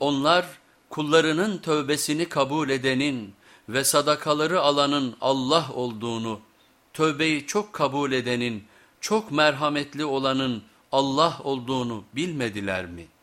Onlar kullarının tövbesini kabul edenin ve sadakaları alanın Allah olduğunu, tövbeyi çok kabul edenin, çok merhametli olanın Allah olduğunu bilmediler mi?''